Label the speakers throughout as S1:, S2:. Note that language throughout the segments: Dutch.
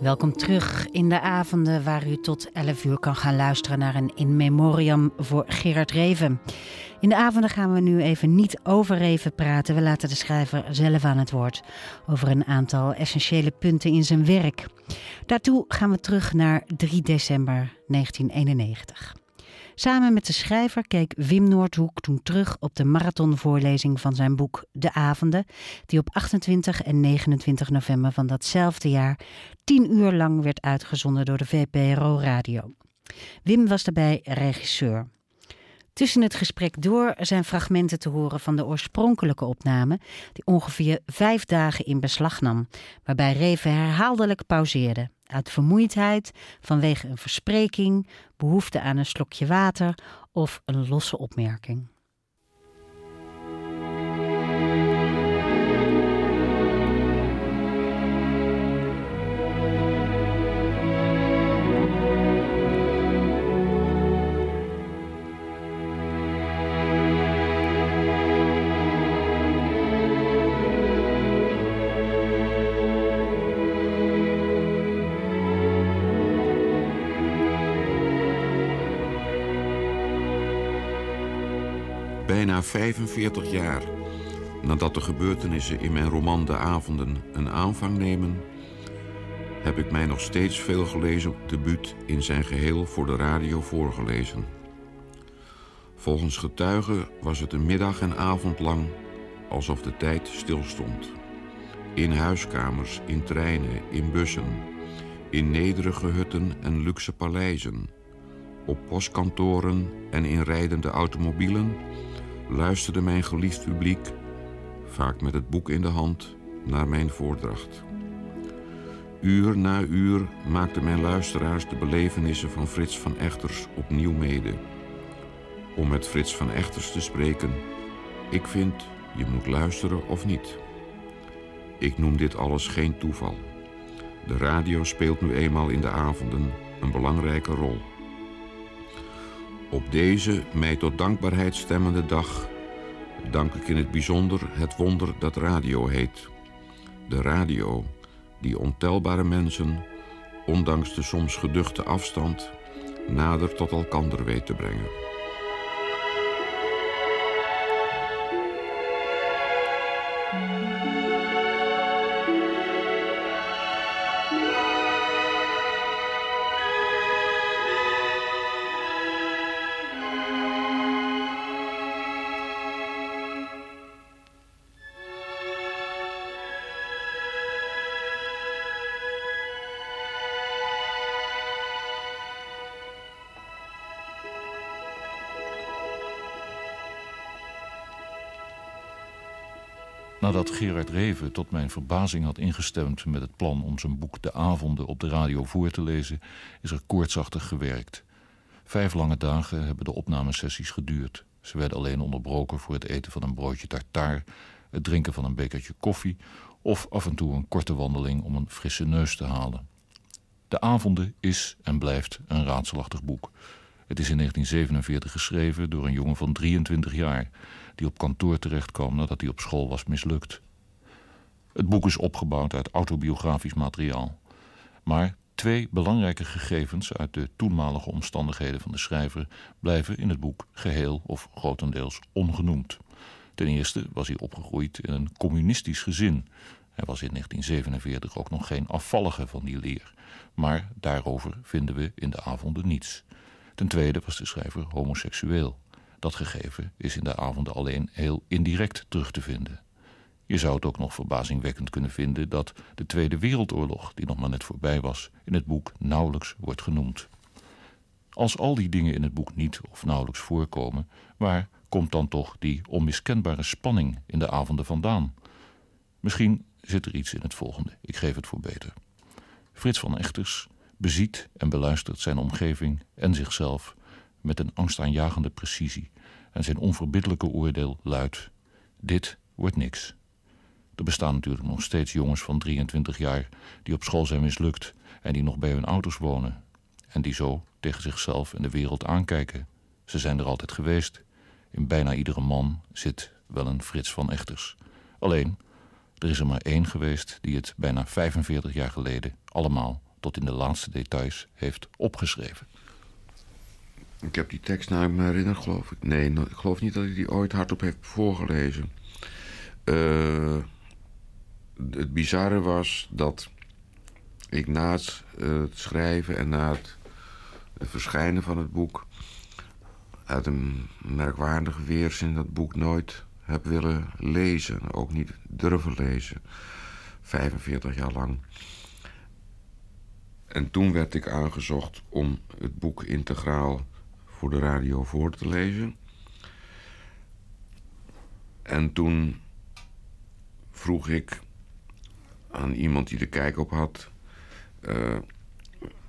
S1: Welkom terug in de avonden waar u tot 11 uur kan gaan luisteren naar een in memoriam voor Gerard Reven. In de avonden gaan we nu even niet over Reven praten. We laten de schrijver zelf aan het woord over een aantal essentiële punten in zijn werk. Daartoe gaan we terug naar 3 december 1991. Samen met de schrijver keek Wim Noordhoek toen terug op de marathonvoorlezing van zijn boek De Avonden, die op 28 en 29 november van datzelfde jaar tien uur lang werd uitgezonden door de VPRO Radio. Wim was daarbij regisseur. Tussen het gesprek door zijn fragmenten te horen van de oorspronkelijke opname, die ongeveer vijf dagen in beslag nam, waarbij Reven herhaaldelijk pauzeerde. Uit vermoeidheid, vanwege een verspreking, behoefte aan een slokje water of een losse opmerking.
S2: Bijna 45 jaar nadat de gebeurtenissen in mijn roman De Avonden een aanvang nemen, heb ik mij nog steeds veel gelezen debuut in zijn geheel voor de radio voorgelezen. Volgens getuigen was het een middag en avond lang alsof de tijd stilstond. In huiskamers, in treinen, in bussen, in nederige hutten en luxe paleizen, op postkantoren en in rijdende automobielen luisterde mijn geliefd publiek, vaak met het boek in de hand, naar mijn voordracht. Uur na uur maakten mijn luisteraars de belevenissen van Frits van Echters opnieuw mede. Om met Frits van Echters te spreken, ik vind je moet luisteren of niet. Ik noem dit alles geen toeval. De radio speelt nu eenmaal in de avonden een belangrijke rol. Op deze mij tot dankbaarheid stemmende dag dank ik in het bijzonder het wonder dat radio heet. De radio die ontelbare mensen, ondanks de soms geduchte afstand, nader tot elkander weet te brengen.
S3: Nadat Gerard Reven tot mijn verbazing had ingestemd met het plan om zijn boek De Avonden op de radio voor te lezen, is er koortsachtig gewerkt. Vijf lange dagen hebben de opnamesessies geduurd. Ze werden alleen onderbroken voor het eten van een broodje tartaar, het drinken van een bekertje koffie of af en toe een korte wandeling om een frisse neus te halen. De Avonden is en blijft een raadselachtig boek. Het is in 1947 geschreven door een jongen van 23 jaar die op kantoor terechtkwam nadat hij op school was mislukt. Het boek is opgebouwd uit autobiografisch materiaal. Maar twee belangrijke gegevens uit de toenmalige omstandigheden van de schrijver blijven in het boek geheel of grotendeels ongenoemd. Ten eerste was hij opgegroeid in een communistisch gezin. Hij was in 1947 ook nog geen afvallige van die leer. Maar daarover vinden we in de avonden niets. Ten tweede was de schrijver homoseksueel. Dat gegeven is in de avonden alleen heel indirect terug te vinden. Je zou het ook nog verbazingwekkend kunnen vinden dat de Tweede Wereldoorlog, die nog maar net voorbij was, in het boek nauwelijks wordt genoemd. Als al die dingen in het boek niet of nauwelijks voorkomen, waar komt dan toch die onmiskenbare spanning in de avonden vandaan? Misschien zit er iets in het volgende, ik geef het voor beter. Frits van Echters beziet en beluistert zijn omgeving en zichzelf met een angstaanjagende precisie en zijn onverbiddelijke oordeel luidt: dit wordt niks. Er bestaan natuurlijk nog steeds jongens van 23 jaar die op school zijn mislukt en die nog bij hun ouders wonen en die zo tegen zichzelf en de wereld aankijken. Ze zijn er altijd geweest. In bijna iedere man zit wel een Frits van Echters. Alleen, er is er maar één geweest die het bijna 45 jaar geleden allemaal tot in de laatste details heeft opgeschreven.
S2: Ik heb die tekst naar me herinnerd, geloof ik. Nee, ik geloof niet dat ik die ooit hardop heb voorgelezen. Uh, het bizarre was dat ik na het, het, schrijven en na het verschijnen van het boek... uit een merkwaardige weerzin dat boek nooit heb willen lezen. Ook niet durven lezen. 45 jaar lang. En toen werd ik aangezocht om het boek integraal voor de radio voor te lezen. En toen vroeg ik aan iemand die er kijk op had... Uh,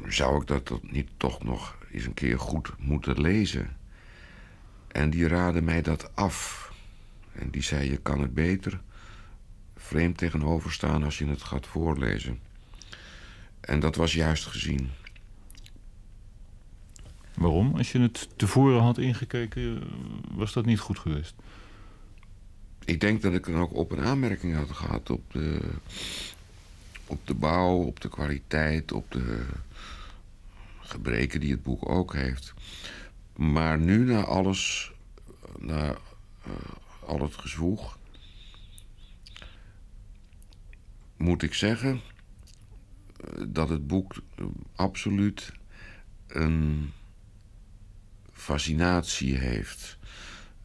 S2: zou ik dat niet toch nog eens een keer goed moeten lezen? En die raadde mij dat af. En die zei, je kan het beter vreemd tegenover staan als je het gaat voorlezen. En dat was juist gezien.
S3: Waarom? Als je het tevoren had ingekeken, was dat niet goed geweest?
S2: Ik denk dat ik dan ook op een aanmerking had gehad op de, op de bouw, op de kwaliteit, op de gebreken die het boek ook heeft. Maar nu na alles, na uh, al het gezwoeg, moet ik zeggen eh, dat het boek absoluut een fascinatie heeft.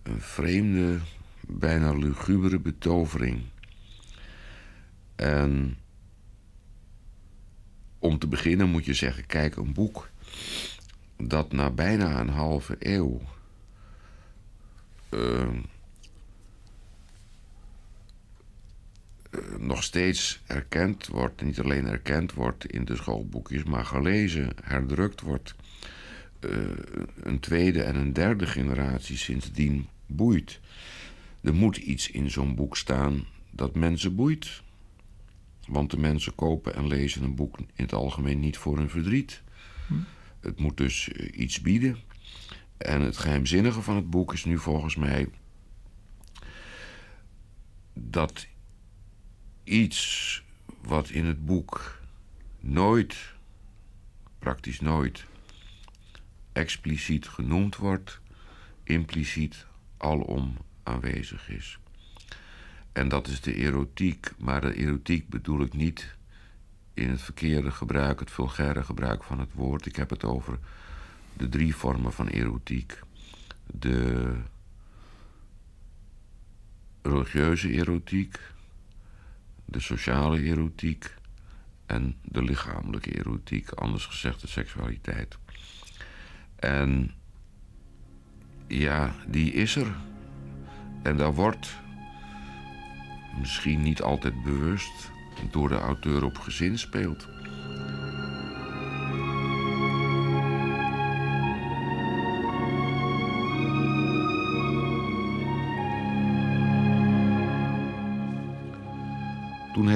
S2: Een vreemde, bijna lugubere betovering. En om te beginnen moet je zeggen: kijk, een boek dat na bijna een halve eeuw. Uh, nog steeds erkend wordt, niet alleen erkend wordt in de schoolboekjes, maar gelezen, herdrukt wordt. Uh, een tweede en een derde generatie sindsdien boeit. Er moet iets in zo'n boek staan dat mensen boeit. Want de mensen kopen en lezen een boek in het algemeen niet voor hun verdriet. Het moet dus eh, iets bieden. En het geheimzinnige van het boek is nu volgens mij dat iets wat in het boek nooit, praktisch nooit, expliciet genoemd wordt, impliciet alom aanwezig is. En dat is de erotiek, maar de erotiek bedoel ik niet in het verkeerde gebruik, het vulgaire gebruik van het woord. Ik heb het over de drie vormen van erotiek. De religieuze erotiek, de sociale erotiek en de lichamelijke erotiek, anders gezegd de seksualiteit. En ja, die is er. En daar wordt misschien niet altijd bewust door de auteur op gezin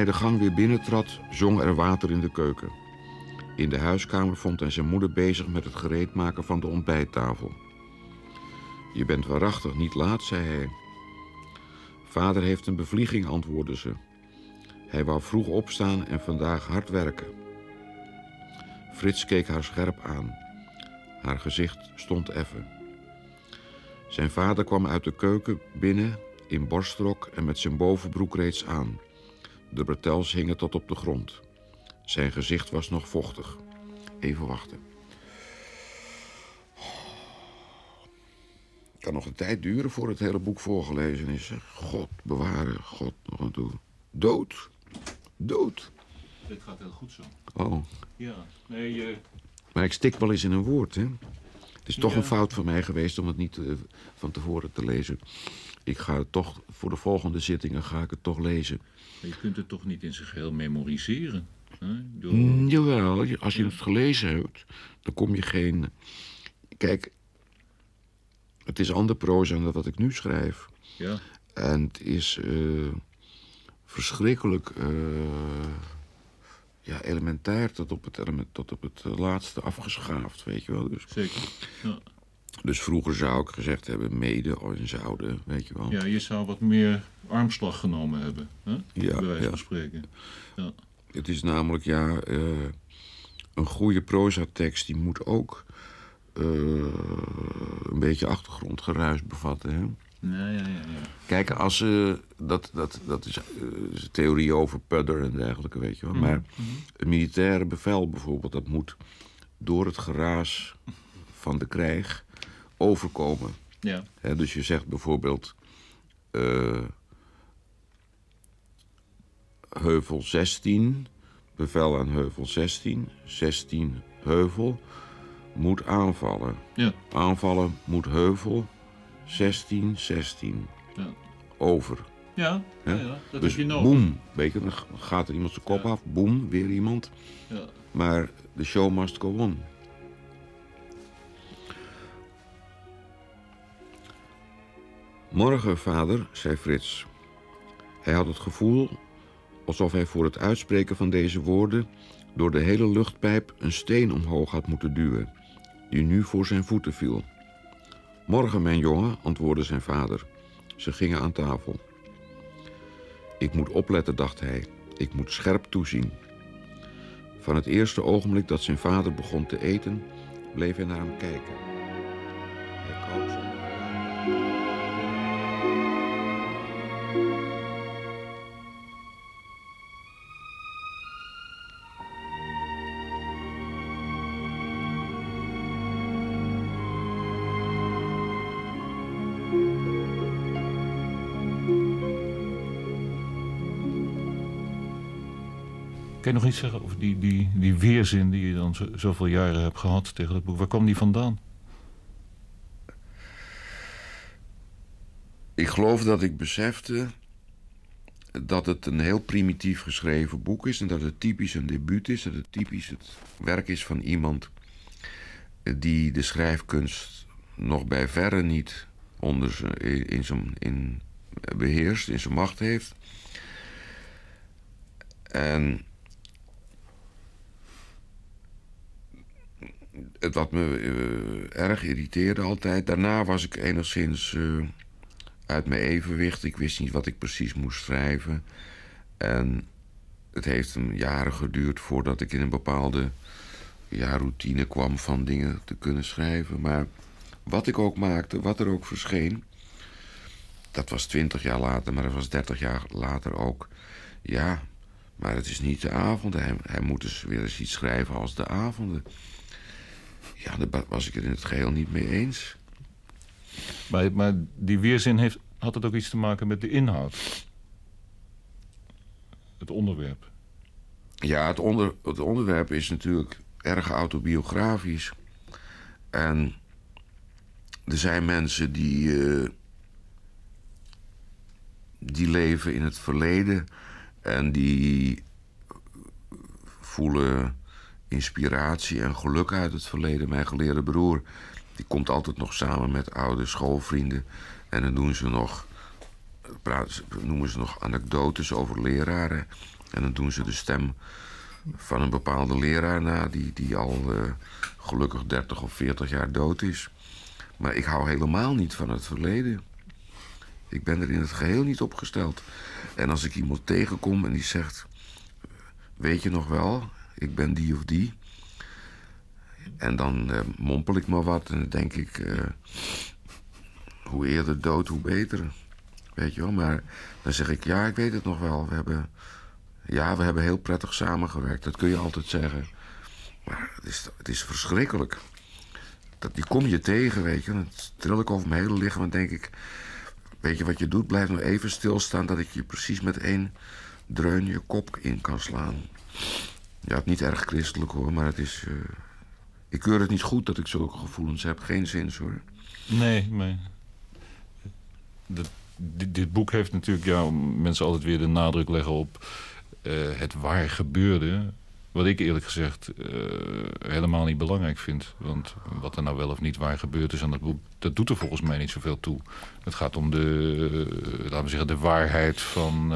S2: hij de gang weer binnentrad, zong er water in de keuken. In de huiskamer vond hij zijn moeder bezig met het gereedmaken van de ontbijttafel. Je bent waarachtig niet laat, zei hij. Vader heeft een bevlieging, antwoordde ze. Hij wou vroeg opstaan en vandaag hard werken. Frits keek haar scherp aan. Haar gezicht stond effen. Zijn vader kwam uit de keuken binnen in borstrok en met zijn bovenbroek reeds aan. De bretels hingen tot op de grond. Zijn gezicht was nog vochtig. Even wachten. Het kan nog een tijd duren voor het hele boek voorgelezen is. God bewaren, God nog aan toe. Dood. Dood.
S3: Dit gaat heel goed zo.
S2: Oh.
S3: Ja, nee, je...
S2: Maar ik stik wel eens in een woord, hè. Het is toch een fout van mij geweest om het niet uh, van tevoren te lezen. Ik ga het toch, voor de volgende zittingen ga ik het toch lezen.
S3: Maar je kunt het toch niet in zijn geheel memoriseren? Hè?
S2: Door... Mm, jawel, als je het gelezen hebt, dan kom je geen... Kijk, het is ander proza dan wat ik nu schrijf.
S3: Ja.
S2: En het is uh, verschrikkelijk uh, ja, elementair tot op het, element, tot op het laatste afgeschaafd, weet je wel. Dus,
S3: Zeker, ja.
S2: Dus vroeger zou ik gezegd hebben mede en zouden, weet je wel.
S3: Ja, je zou wat meer armslag genomen hebben, hè?
S2: Ja,
S3: bij wijze
S2: ja.
S3: van spreken. Ja.
S2: Het is namelijk, ja, uh, een goede prozatekst die moet ook eh, een beetje achtergrondgeruis bevatten. Hè?
S3: Ja, ja, ja, ja.
S2: Kijk, als ze. dat, dat, dat is, eh, is een theorie over pudder en dergelijke, weet je wel. Maar een militaire bevel bijvoorbeeld, dat moet door het geraas van de krijg overkomen.
S3: Ja.
S2: Dus je zegt bijvoorbeeld. eh, heuvel 16, bevel aan heuvel 16, 16 heuvel, moet aanvallen.
S3: Ja.
S2: Aanvallen moet heuvel 16, 16.
S3: Ja.
S2: Over.
S3: Ja, ja, ja, dat
S2: dus
S3: heb je nodig.
S2: boem, weet je, dan gaat er iemand zijn kop af, boem, weer iemand.
S3: Ja.
S2: Maar de show must go on. Morgen, vader, zei Frits. Hij had het gevoel alsof hij voor het uitspreken van deze woorden door de hele luchtpijp een steen omhoog had moeten duwen, die nu voor zijn voeten viel. Morgen, mijn jongen, antwoordde zijn vader. Ze gingen aan tafel. Ik moet opletten, dacht hij. Ik moet scherp toezien. Van het eerste ogenblik dat zijn vader begon te eten, bleef hij naar hem kijken. Hij koos
S3: nog iets zeggen over die, die, die weerzin die je dan zo, zoveel jaren hebt gehad tegen het boek? Waar kwam die vandaan?
S2: Ik geloof dat ik besefte dat het een heel primitief geschreven boek is en dat het typisch een debuut is, dat het typisch het werk is van iemand die de schrijfkunst nog bij verre niet onder in zijn in beheerst, in zijn macht heeft. En het wat me eh, erg irriteerde altijd. Daarna was ik enigszins eh, uit mijn evenwicht. Ik wist niet wat ik precies moest schrijven. En het heeft een jaren geduurd voordat ik in een bepaalde ja, routine kwam van dingen te kunnen schrijven. Maar wat ik ook maakte, wat er ook verscheen, dat was twintig jaar later, maar dat was dertig jaar later ook. Ja, maar het is niet de avond. Hij, hij moet dus weer eens iets schrijven als de avonden. Ja, daar was ik het in het geheel niet mee eens.
S3: Maar, maar die weerzin heeft, had het ook iets te maken met de inhoud? Het onderwerp?
S2: Ja, het, onder, het onderwerp is natuurlijk erg autobiografisch. En er zijn mensen die. eh, die leven in het verleden. En die voelen inspiratie en geluk uit het verleden. Mijn geleerde broer, die komt altijd nog samen met oude schoolvrienden. En dan doen ze nog, praten noemen ze nog anekdotes over leraren. En dan doen ze de stem van een bepaalde leraar na, die, die al eh, gelukkig 30 of 40 jaar dood is. Maar ik hou helemaal niet van het verleden. Ik ben er in het geheel niet opgesteld. En als ik iemand tegenkom en die zegt: Weet je nog wel, ik ben die of die. En dan eh, mompel ik maar wat en dan denk ik: eh, Hoe eerder dood, hoe beter. Weet je wel, maar dan zeg ik: Ja, ik weet het nog wel. We hebben, ja, we hebben heel prettig samengewerkt. Dat kun je altijd zeggen. Maar het is, het is verschrikkelijk. Dat, die kom je tegen, weet je. Dan tril ik over mijn hele lichaam en denk ik... Weet je wat je doet? Blijf nog even stilstaan... dat ik je precies met één dreun je kop in kan slaan. Ja, het niet erg christelijk hoor, maar het is... eh, ik keur het niet goed dat ik zulke gevoelens heb. Geen zins hoor.
S3: Nee, maar... Dat, dit, dit boek heeft natuurlijk... Ja, mensen altijd weer de nadruk leggen op eh, het waar gebeurde... Wat ik eerlijk gezegd eh, helemaal niet belangrijk vind. Want wat er nou wel of niet waar gebeurd is aan dat boek... dat doet er volgens mij niet zoveel toe. Het gaat om de, laten we zeggen, de waarheid van...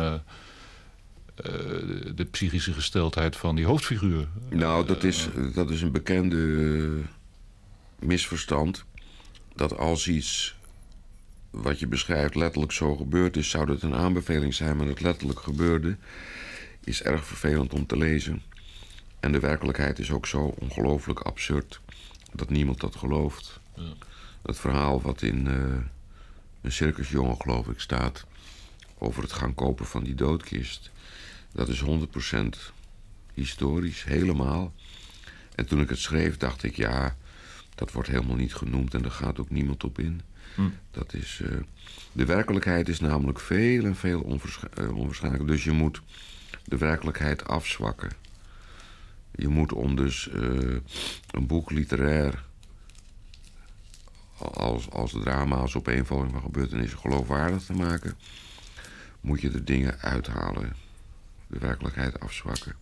S3: eh, eh, de, psychische gesteldheid van die hoofdfiguur.
S2: Nou, dat is, dat is een bekende eh, misverstand. Dat als iets wat je beschrijft letterlijk zo gebeurd is, zou dat een aanbeveling zijn, maar het letterlijk gebeurde is erg vervelend om te lezen. En de werkelijkheid is ook zo ongelooflijk absurd dat niemand dat gelooft. Ja. Dat verhaal wat in uh, een circusjongen, geloof ik, staat... over het gaan kopen van die doodkist... dat is 100% historisch, helemaal. En toen ik het schreef, dacht ik, ja, dat wordt helemaal niet genoemd... en daar gaat ook niemand op in. Hm. Dat is, uh, de werkelijkheid is namelijk veel en veel onwaarschijnlijk. Dus je moet de werkelijkheid afzwakken. Je moet om dus uh, een boek literair als, als drama, als opeenvolging van gebeurtenissen geloofwaardig te maken, moet je de dingen uithalen. De werkelijkheid afzwakken.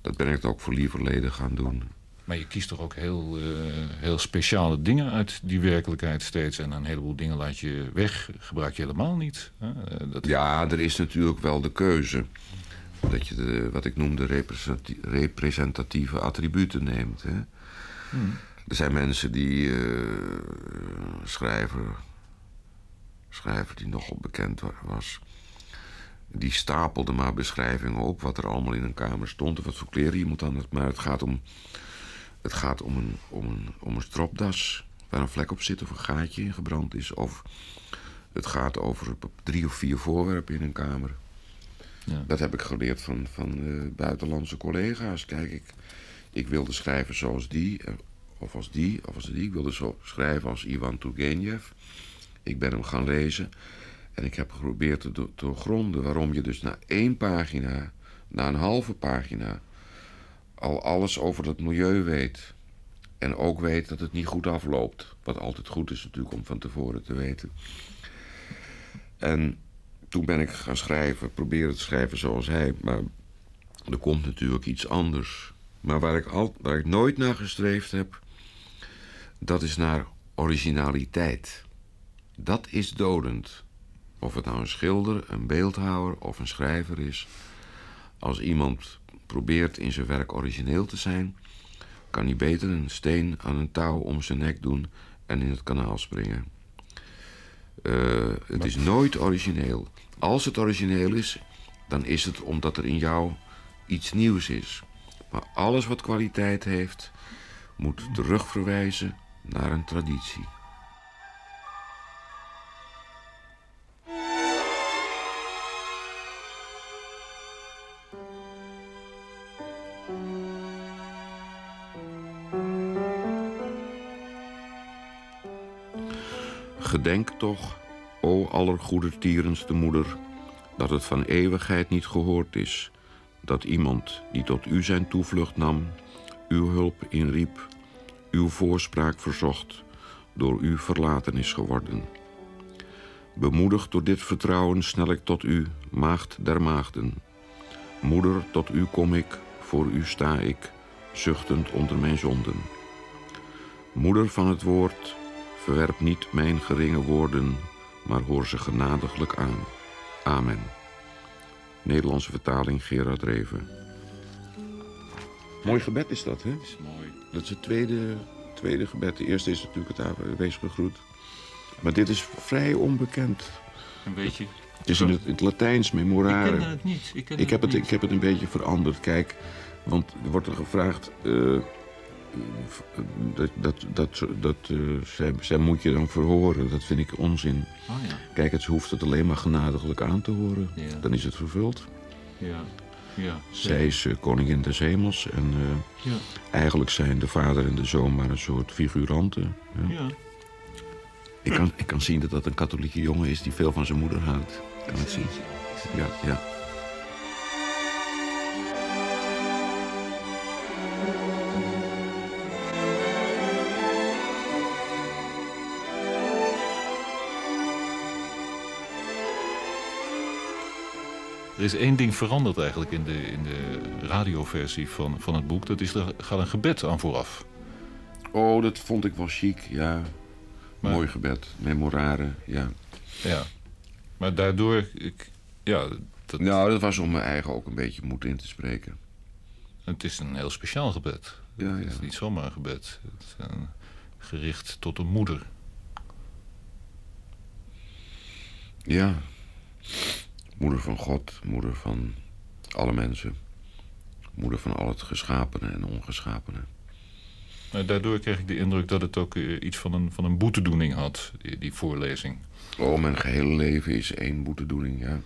S2: Dat ben ik ook voor lieverleden gaan doen.
S3: Maar je kiest toch ook heel, uh, heel speciale dingen uit die werkelijkheid steeds. En een heleboel dingen laat je weg, gebruik je helemaal niet. Hè?
S2: Dat... Ja, er is natuurlijk wel de keuze dat je de, wat ik noem de representatieve attributen neemt. Hè? Hmm. Er zijn mensen die uh, schrijver, schrijver die nogal bekend was, die stapelde maar beschrijvingen op wat er allemaal in een kamer stond of wat voor kleren je moet aan. Maar het gaat om, het gaat om een, om een, om een stropdas waar een vlek op zit of een gaatje in gebrand is. Of het gaat over drie of vier voorwerpen in een kamer. Ja. Dat heb ik geleerd van, van uh, buitenlandse collega's. Kijk, ik, ik wilde schrijven zoals die, eh, of als die, of als die. Ik wilde zo schrijven als Ivan Turgenev. Ik ben hem gaan lezen. En ik heb geprobeerd te doorgronden waarom je dus na één pagina, na een halve pagina, al alles over het milieu weet. En ook weet dat het niet goed afloopt. Wat altijd goed is natuurlijk om van tevoren te weten. En toen ben ik gaan schrijven, proberen te schrijven zoals hij. Maar er komt natuurlijk iets anders. Maar waar ik, al, ik nooit naar gestreefd heb, dat is naar originaliteit. Dat is dodend. Of het nou een schilder, een beeldhouwer of een schrijver is. Als iemand probeert in zijn werk origineel te zijn, kan hij beter een steen aan een touw om zijn nek doen en in het kanaal springen. Uh, het is nooit origineel. Als het origineel is, dan is het omdat er in jou iets nieuws is. Maar alles wat kwaliteit heeft, moet terugverwijzen naar een traditie. Gedenk toch, o allergoedertierenste moeder, dat het van eeuwigheid niet gehoord is, dat iemand die tot u zijn toevlucht nam, uw hulp inriep, uw voorspraak verzocht, door u verlaten is geworden. Bemoedigd door dit vertrouwen snel ik tot u, maagd der maagden. Moeder, tot u kom ik, voor u sta ik, zuchtend onder mijn zonden. Moeder van het woord, Verwerp niet mijn geringe woorden, maar hoor ze genadiglijk aan. Amen. Nederlandse vertaling Gerard Reven. Mooi gebed is dat, hè? Dat
S3: is mooi.
S2: Dat is het tweede, tweede gebed. De eerste is natuurlijk het wees gegroet. Maar dit is vrij onbekend.
S3: Een beetje.
S2: Het is in het, het Latijns, memorare.
S3: Ik ken het niet. Ik,
S2: ik heb, het, ik heb het een beetje veranderd. Kijk, want er wordt er gevraagd... Uh, dat, dat, dat, dat uh, zij, zij, moet je dan verhoren. Dat vind ik onzin.
S3: Oh, ja.
S2: Kijk, het hoeft het alleen maar genadiglijk aan te horen.
S3: Ja.
S2: Dan is het vervuld.
S3: Ja. Ja,
S2: Zij is uh, koningin des hemels. En uh, ja. eigenlijk zijn de vader en de zoon maar een soort figuranten.
S3: Ja.
S2: Ik, kan, ik kan zien dat dat een katholieke jongen is die veel van zijn moeder houdt. Ik kan het zien. Ja, ja.
S3: Er is één ding veranderd eigenlijk in de, in de radioversie van, van het boek. Dat is, er gaat een gebed aan vooraf.
S2: Oh, dat vond ik wel chic, ja. Maar, Mooi gebed, memorare, ja.
S3: Ja, maar daardoor... Ik, ja,
S2: dat... Nou, dat was om mijn eigen ook een beetje moed in te spreken.
S3: Het is een heel speciaal gebed.
S2: Ja, ja.
S3: Het is niet zomaar een gebed. Het is een, gericht tot een moeder.
S2: Ja moeder van God, moeder van alle mensen. moeder van al het geschapene en ongeschapene.
S3: daardoor kreeg ik de indruk dat het ook eh, iets van een, van een boetedoening had, die, die voorlezing.
S2: Oh, mijn gehele leven is één boetedoening, ja.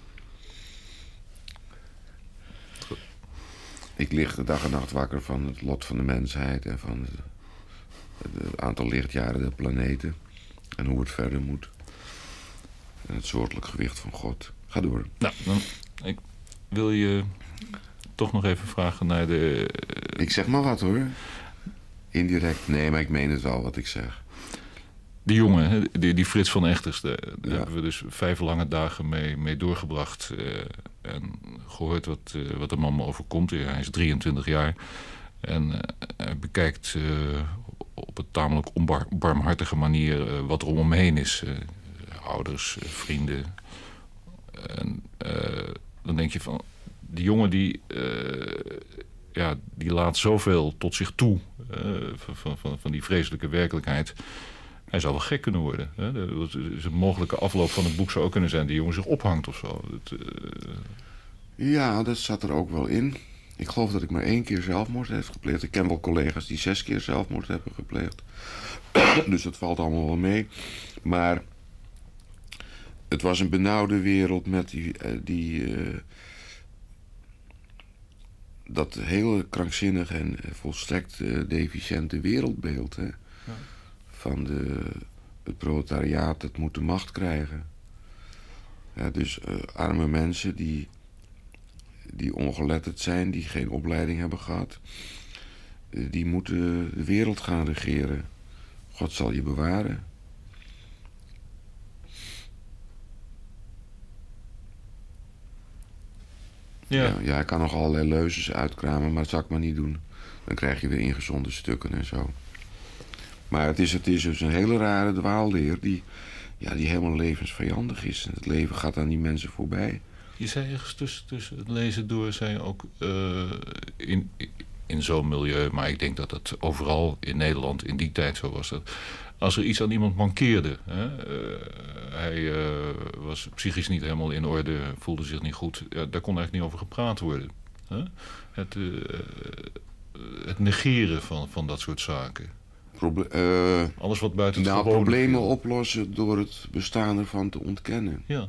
S2: Ik lig de dag en nacht wakker van het lot van de mensheid en van het, het aantal lichtjaren der planeten en hoe het verder moet. En het soortelijk gewicht van God. Ga door.
S3: Nou, dan ik wil je toch nog even vragen naar de...
S2: Ik zeg maar wat hoor. Indirect. Nee, maar ik meen het wel wat ik zeg.
S3: Die jongen, die, die Frits van Echters, daar, hebben we dus vijf lange dagen mee, mee doorgebracht. Uh, en gehoord wat, uh, wat de man overkomt. Hij is 23 jaar. En hij bekijkt op een tamelijk onbarmhartige manier wat er om hem heen is. ouders, vrienden. En dan denk je van, die jongen die, ja, die laat zoveel tot zich toe van, van, van die vreselijke werkelijkheid. Hij zou wel gek kunnen worden. Hè? Een mogelijke afloop van het boek zou ook kunnen zijn... die jongen zich ophangt of zo.
S2: Ja, dat zat er ook wel in. Ik geloof dat ik maar één keer zelfmoord heb gepleegd. Ik ken wel collega's die zes keer zelfmoord hebben gepleegd. dus dat valt allemaal wel mee. Maar het was een benauwde wereld met die... Uh, die uh, dat hele krankzinnige en volstrekt deficiënte wereldbeeld. Hè? Ja van de, het proletariaat dat moet de macht krijgen. Ja, dus uh, arme mensen die, die ongeletterd zijn, die geen opleiding hebben gehad, uh, die moeten de wereld gaan regeren. God zal je bewaren. Ja. ja. Ja, ik kan nog allerlei leuzes uitkramen, maar dat zal ik maar niet doen. Dan krijg je weer ingezonde stukken en zo. Maar het is, het is dus een hele rare dwaalleer die, ja, die helemaal levensvijandig is. Het leven gaat aan die mensen voorbij.
S3: Je zei ergens tussen, tussen het lezen door, zei je ook uh, in, in zo'n milieu... maar ik denk dat dat overal in Nederland in die tijd zo was... dat als er iets aan iemand mankeerde... Hè, uh, hij uh, was psychisch niet helemaal in orde, voelde zich niet goed... Ja, daar kon eigenlijk niet over gepraat worden. Hè? Het, het negeren van, van dat soort zaken.
S2: Proble
S3: Alles wat buiten het
S2: nou, problemen oplossen door het bestaan ervan te ontkennen.
S3: Ja.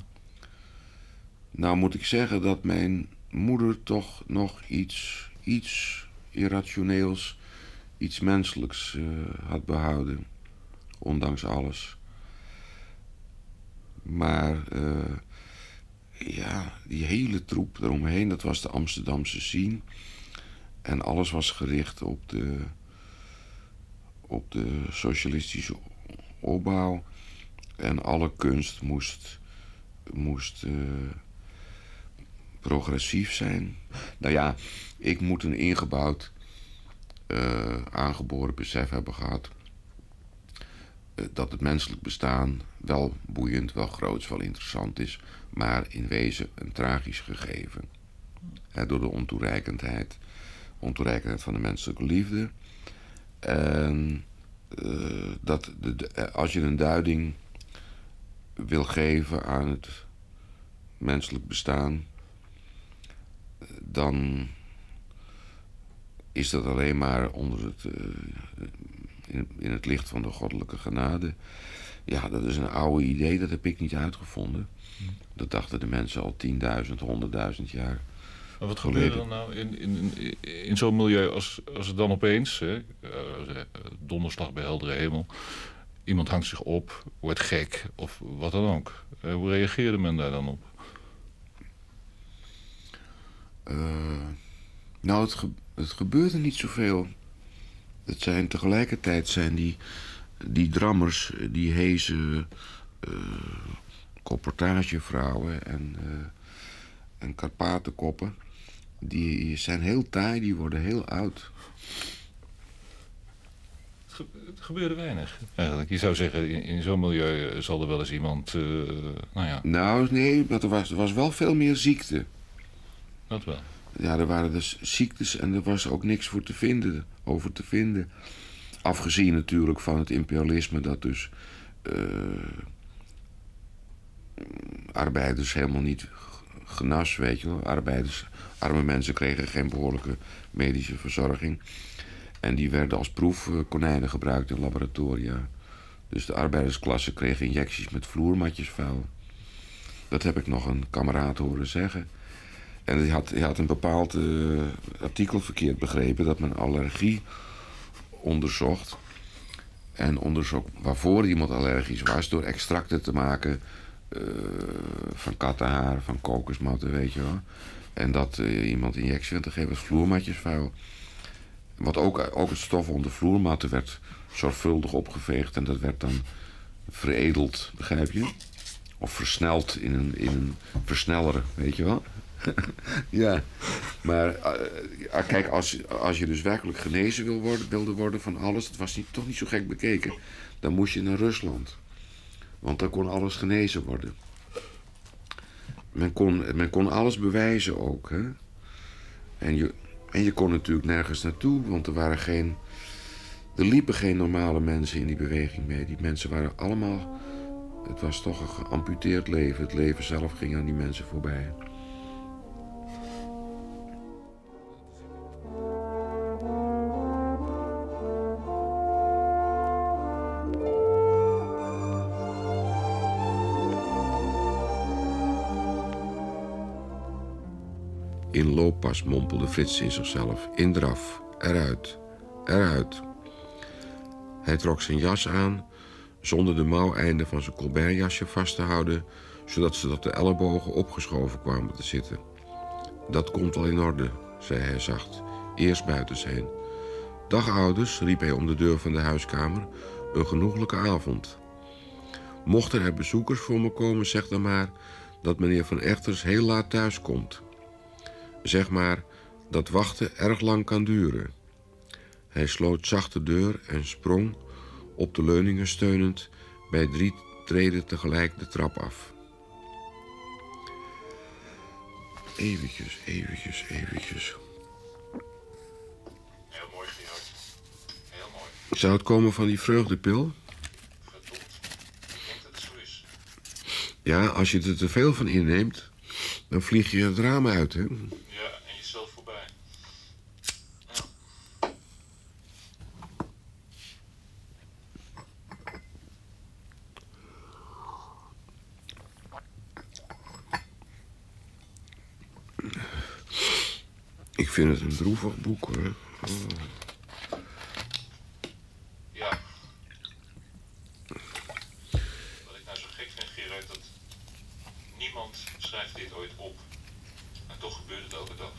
S2: Nou moet ik zeggen dat mijn moeder toch nog iets, iets irrationeels, iets menselijks had behouden. Ondanks alles. Maar uh, ja, die hele troep eromheen, dat was de Amsterdamse scene. En alles was gericht op de op de socialistische opbouw. En alle kunst moest, moest uh, progressief zijn. Nou ja, ik moet een ingebouwd, uh, aangeboren besef hebben gehad. Uh, dat het menselijk bestaan wel boeiend, wel groots, wel interessant is. Maar in wezen een tragisch gegeven. door de ontoereikendheid. Ontoereikendheid van de menselijke liefde en uh, dat de, eh, als je een duiding wil geven aan het menselijk bestaan, dan is dat alleen maar onder het, in, in, het licht van de goddelijke genade. Ja, dat is een oude idee, dat heb ik niet uitgevonden. Dat dachten de mensen al 10.000, 100.000 jaar.
S3: Maar wat gebeurt er nou in, in, in zo'n milieu als, als het dan opeens, hè, uh, donderslag bij heldere hemel, iemand hangt zich op, wordt gek of wat dan ook. Uh, hoe reageerde men daar dan op?
S2: Uh, nou, het, ge het gebeurde niet zoveel. Het zijn tegelijkertijd zijn die, die drammers, die hezen comportagevrouwen en, en karpatenkoppen die zijn heel taai, die worden heel oud.
S3: Het gebeurde weinig, eigenlijk. Je zou zeggen, in, in zo'n milieu eh, zal er wel eens iemand... Uh, nou ja...
S2: Nou, nee, maar er was, er was wel veel meer ziekte.
S3: Dat wel?
S2: Ja, er waren dus ziektes en er was ook niks voor te vinden, over te vinden. Afgezien natuurlijk van het imperialisme dat dus... Uh, arbeiders helemaal niet genas, weet je wel. Arbeiders, arme mensen kregen geen behoorlijke medische verzorging. En die werden als proefkonijnen gebruikt in laboratoria. Dus de arbeidersklasse kreeg injecties met vloermatjesvuil. Dat heb ik nog een kameraad horen zeggen. En hij had, hij had een bepaald uh, artikel verkeerd begrepen... dat men allergie onderzocht. En onderzocht waarvoor iemand allergisch was... door extracten te maken uh, van kattenhaar, van kokosmatten, weet je wel. En dat uh, iemand injectie te geven was vloermatjesvuil. Wat ook, ook het stof onder vloermatten werd zorgvuldig opgeveegd... en dat werd dan veredeld, begrijp je? Of versneld in een, in een versneller, weet je wel? ja, maar uh, kijk, als, als je dus werkelijk genezen wil worden, wilde worden van alles... het was niet, toch niet zo gek bekeken, dan moest je naar Rusland. Want dan kon alles genezen worden. Men kon, men kon alles bewijzen ook, hè. En je, en je kon natuurlijk nergens naartoe, want er waren geen... Er liepen geen normale mensen in die beweging mee. Die mensen waren allemaal... Het was toch een geamputeerd leven. Het leven zelf ging aan die mensen voorbij. In looppas mompelde Frits in zichzelf. In draf. Eruit. Eruit. Hij trok zijn jas aan, zonder de mouweinden van zijn colbertjasje vast te houden... zodat ze tot de ellebogen opgeschoven kwamen te zitten. Dat komt wel in orde, zei hij zacht. Eerst buiten heen. Dag ouders, riep hij om de deur van de huiskamer. Een genoeglijke avond. Mochten er bezoekers voor me komen, zeg dan maar... dat meneer Van Echters heel laat thuis komt... Zeg maar dat wachten erg lang kan duren. Hij sloot zacht de deur en sprong, op de leuningen steunend, bij drie treden tegelijk de trap af. Eventjes, eventjes, eventjes.
S3: Heel mooi, Gerard. Heel mooi.
S2: Zou het komen van die vreugdepil?
S3: Verdomd. Ik denk dat het zo is.
S2: Ja, als je er te veel van inneemt, dan vlieg je het raam uit, hè?
S3: Ja, en jezelf voorbij.
S2: Ik vind het een droevig boek, hoor.
S3: Ja. Wat ik nou zo gek vind, Gerard, dat niemand schrijft dit ooit op. En toch gebeurt het elke dag.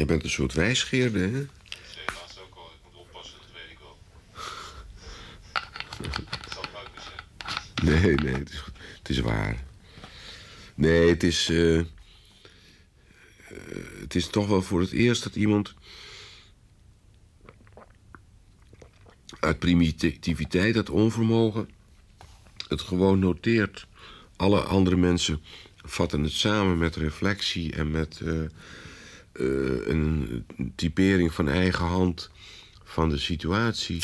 S2: Jij bent een soort wijsgeerde, hè?
S3: Ik zei laatst ook al, ik moet oppassen, dat weet ik wel. Dat zal zeggen.
S2: Nee, nee, het is, het is waar. Nee, het is. eh, eh, het is toch wel voor het eerst dat iemand. uit primitiviteit, dat onvermogen. het gewoon noteert. Alle andere mensen vatten het samen met reflectie en met. eh, eh, een typering van eigen hand van de situatie.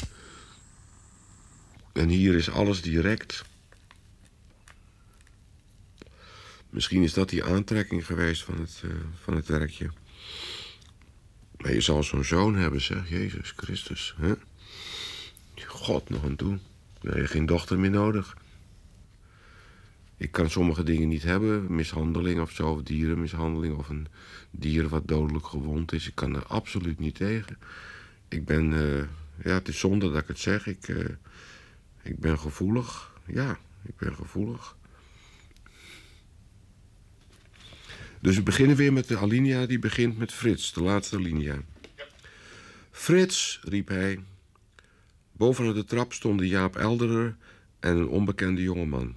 S2: En hier is alles direct. Misschien is dat die aantrekking geweest van het, eh, van het werkje. Maar je zal zo'n zoon hebben, zeg. Jezus Christus. Hè? God nog aan toe. Dan heb je geen dochter meer nodig. Ik kan sommige dingen niet hebben. Mishandeling of zo. Of dierenmishandeling. Of een dier wat dodelijk gewond is. Ik kan er absoluut niet tegen. Ik ben... eh, ja, het is zonde dat ik het zeg. Ik, eh, ik ben gevoelig. Ja, ik ben gevoelig. Dus we beginnen weer met de alinea die begint met Frits, de laatste alinea. Frits, riep hij. Bovenaan de trap stonden Jaap Elderer en een onbekende jongeman.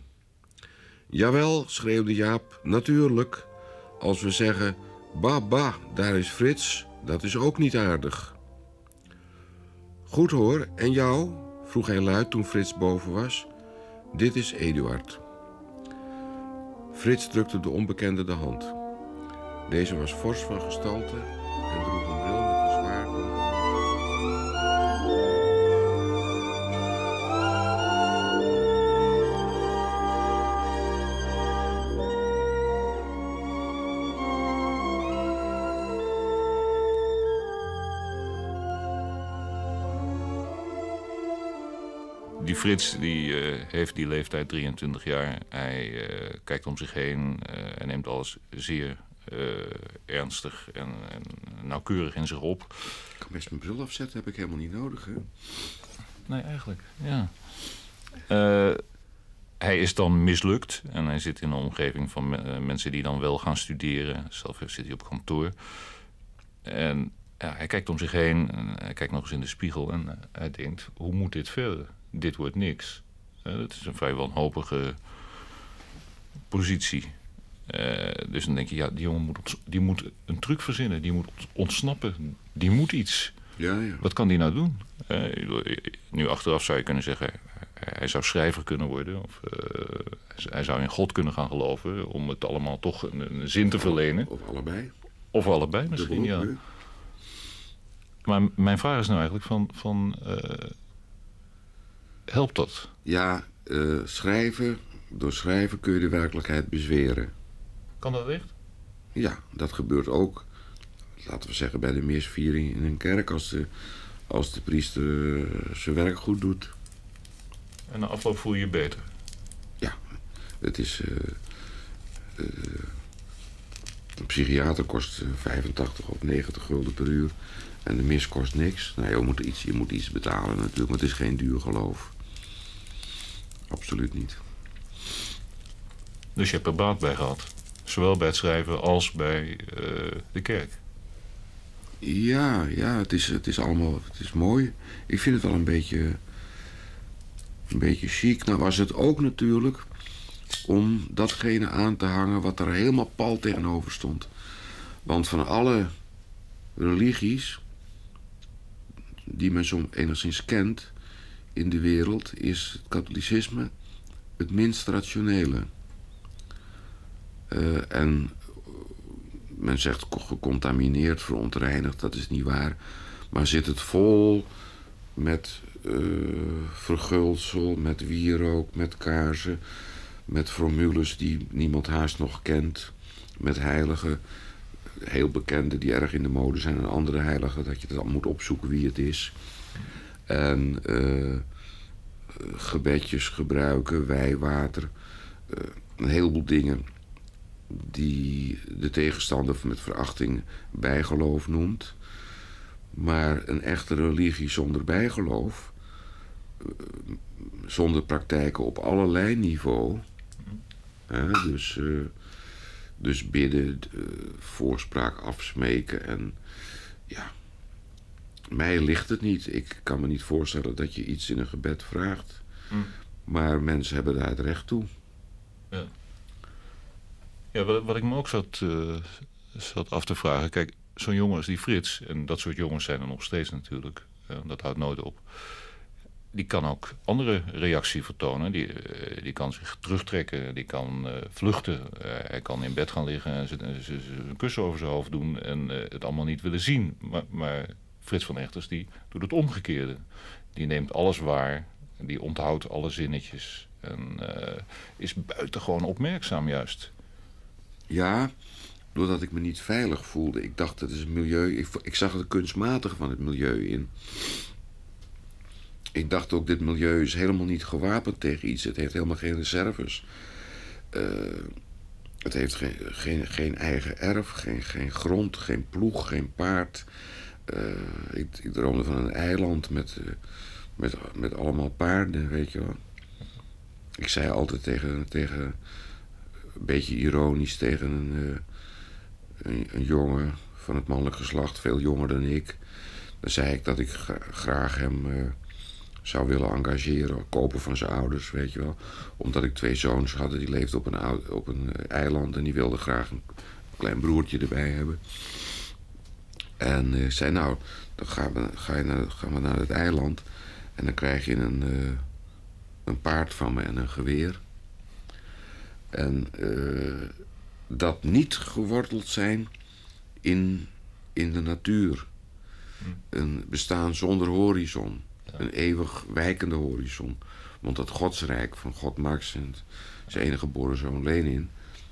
S2: Jawel, schreeuwde Jaap, natuurlijk. Als we zeggen, ba, ba, daar is Frits, dat is ook niet aardig. Goed hoor, en jou? vroeg hij luid toen Frits boven was. Dit is Eduard. Frits drukte de onbekende de hand. Deze was fors van gestalte en droeg
S3: die Frits die, uh, heeft die leeftijd 23 jaar. Hij uh, kijkt om zich heen en neemt alles zeer ernstig en, en, nauwkeurig in zich op.
S2: Ik kan best mijn bril afzetten, heb ik helemaal niet nodig. Hè?
S3: Nee, eigenlijk, ja. hij is dan mislukt en hij zit in een omgeving van mensen die dan wel gaan studeren. Zelf zit hij op kantoor. En ja, hij kijkt om zich heen, en hij kijkt nog eens in de spiegel en eh, hij denkt: hoe moet dit verder? Dit wordt niks. Uh, het is een vrij wanhopige positie. Uh, dus dan denk je: ja, die jongen moet, die moet een truc verzinnen, die moet ontsnappen, die moet iets.
S2: Ja, ja.
S3: Wat kan die nou doen? nu achteraf zou je kunnen zeggen: hij zou schrijver kunnen worden, of hij zou in God kunnen gaan geloven om het allemaal toch een, een zin te verlenen.
S2: Of allebei.
S3: Of allebei misschien, ja. Maar mijn vraag is nou eigenlijk van... van helpt dat?
S2: Ja, uh, schrijven... Door schrijven kun je de werkelijkheid bezweren.
S3: Kan dat echt?
S2: Ja, dat gebeurt ook. Laten we zeggen bij de misviering in een kerk... als de, als de priester uh, zijn werk goed doet.
S3: En na afloop voel je je beter?
S2: Ja, het is... een psychiater kost 85 of 90 gulden per uur. En de mis kost niks. Nou, je moet iets, je moet iets betalen natuurlijk, maar het is geen duur geloof. Absoluut niet.
S3: Dus je hebt er baat bij gehad? Zowel bij het schrijven als bij uh, de kerk?
S2: Ja, ja het, is, het is allemaal het is mooi. Ik vind het wel een beetje, een beetje chic. Nou was het ook natuurlijk om datgene aan te hangen wat er helemaal pal tegenover stond. Want van alle religies die men zo enigszins kent in de wereld, is het katholicisme het minst rationele. Uh, en men zegt gecontamineerd, verontreinigd, dat is niet waar. Maar zit het vol met uh, verguldsel, met wierook, met kaarsen, met formules die niemand haast nog kent, met heiligen heel bekende die erg in de mode zijn... en andere heiligen, dat je dan moet opzoeken wie het is. En uh, gebedjes gebruiken, wijwater... Uh, een heleboel dingen die de tegenstander met verachting bijgeloof noemt. Maar een echte religie zonder bijgeloof... zonder praktijken op allerlei niveau... dus dus bidden, voorspraak afsmeken en ja, mij ligt het niet. Ik kan me niet voorstellen dat je iets in een gebed vraagt. Mm. Maar mensen hebben daar het recht toe.
S3: Ja, ja wat, wat ik me ook zat, uh, zat af te vragen. Kijk, zo'n jongen als die Frits, en dat soort jongens zijn er nog steeds natuurlijk. Uh, dat houdt nooit op die kan ook andere reactie vertonen. Die, eh, die kan zich terugtrekken, die kan vluchten. Hij kan in bed gaan liggen en een kussen over zijn hoofd doen en het allemaal niet willen zien. Maar, maar, Frits van Echters die doet het omgekeerde. Die neemt alles waar, die onthoudt alle zinnetjes en is buitengewoon opmerkzaam juist.
S2: Ja, doordat ik me niet veilig voelde. Ik dacht, dat is het milieu. Ik, ik zag het kunstmatige van het milieu in ik dacht ook, dit milieu is helemaal niet gewapend tegen iets. Het heeft helemaal geen reserves. Uh, het heeft geen, geen, geen eigen erf, geen, geen grond, geen ploeg, geen paard. Uh, ik, ik, droomde van een eiland met, uh, met, met allemaal paarden, weet je wel. Ik zei altijd tegen, tegen een beetje ironisch tegen een, een, een jongen van het mannelijk geslacht, veel jonger dan ik. Dan zei ik dat ik graag hem zou willen engageren, kopen van zijn ouders, weet je wel. Omdat ik twee zoons had, die leefden op een, op een eh, eiland en die wilden graag een klein broertje erbij hebben. En uh, zei, nou, dan gaan we, ga je naar, gaan we naar het eiland en dan krijg je een, uh, een paard van me en een geweer. En uh, dat niet geworteld zijn in, in de natuur. Hm. Een bestaan zonder horizon. Een eeuwig wijkende horizon. Want dat godsrijk van God Marx en zijn enige geboren zoon Lenin...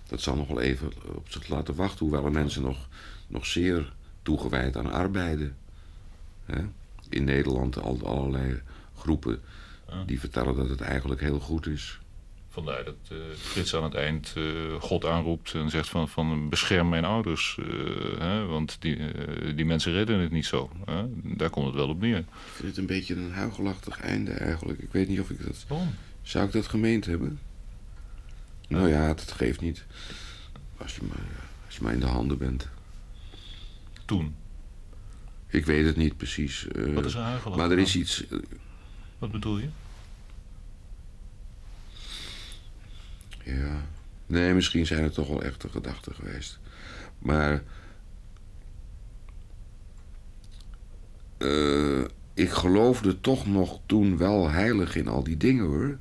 S2: dat zal nog wel even op zich laten wachten. Hoewel er mensen nog, nog zeer toegewijd aan arbeiden. In Nederland al, allerlei groepen Die vertellen dat het eigenlijk heel goed is.
S3: Vandaar dat uh, Frits aan het eind uh, God aanroept en zegt van, van bescherm mijn ouders. Uh, hè, want die, die mensen redden het niet zo. Hè? Daar komt het wel op neer. Ik
S2: vind het een beetje een huigelachtig einde eigenlijk. Ik weet niet of ik dat...
S3: Waarom?
S2: Zou ik dat gemeend hebben? Nou ja, dat geeft niet. Als je maar, als je maar in de handen bent.
S3: Toen?
S2: Ik weet het niet precies.
S3: Wat is?
S2: Maar er is iets...
S3: Wat bedoel je?
S2: Ja. Nee, misschien zijn het toch wel echte gedachten geweest. Maar... Uh, ik geloofde toch nog toen wel heilig in al die dingen, hoor.